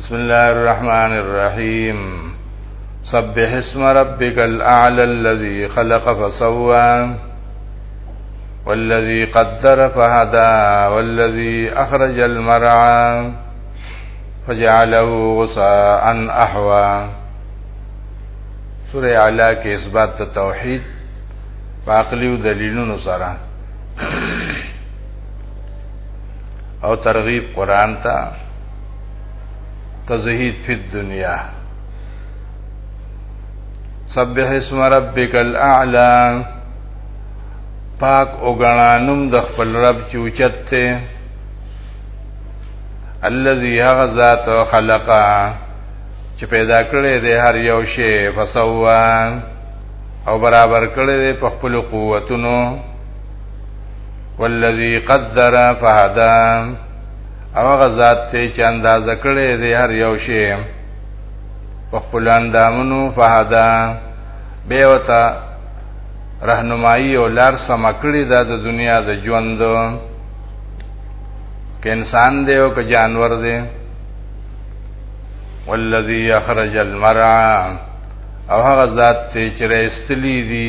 بسم الله الرحمن الرحيم سبح اسم ربك الأعلى الذي خلق فسوى والذي قدر فهدى والذي أخرج المرعى فجعله غصاء أحوى سورة علا کے اثبات توحید فاقلی و دلیلون سرا او ترغیب قران ته تزهید فی الدنیا سبح اسم ربک الاعلى پاک او غنانم د خپل رب چې اوچت ته الذي هغه ذات خلقا چې پیدا کړی دی هر یو شی فسوا او برابر کړی دی په خپل قوتونو والذي قدر فهدا او هغه ذات ته چې اندازه کړي دی هر یو شی په خپل اندامونو فهدا به وتا رهنمایي او لار سم کړی دا د دنیا د ژوند کې انسان دی او که جانور دی والذي اخرج المرعى او هغه ذات چې رستلی دی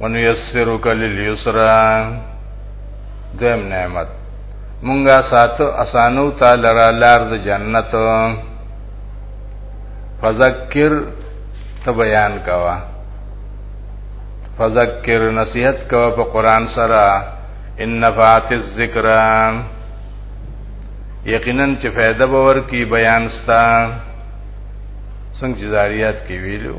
ونيسرک لليسرا دیم نعمت مونږه ساتو اسانو تعالی را لار د جنت فذکر ته بیان کوا فذکر نصیحت کوا په قران سره ان نفعت الذکر یقینا چې فائدہ باور کی بیان ستا څنګه جزاریات کې ویلو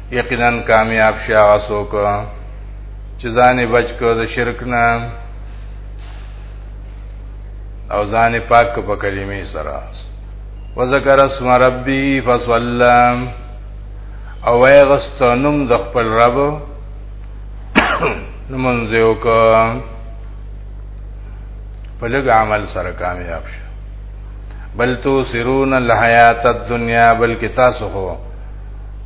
یقینا کامیاب شي هغه څوک چې ځان بچ کو د شرک نه او ځان پاک کو په کلمې سره وذکر اسم ربی فصلا او ویغست نوم د خپل رب نمونځ وکړه په لږ عمل سره کامیاب شو بل تو سرون الحیات الدنیا بلکې تاسو هو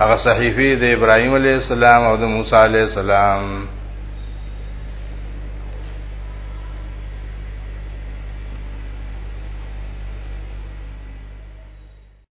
هغه صحیفه د ابراهیم علی السلام او د موسی علی السلام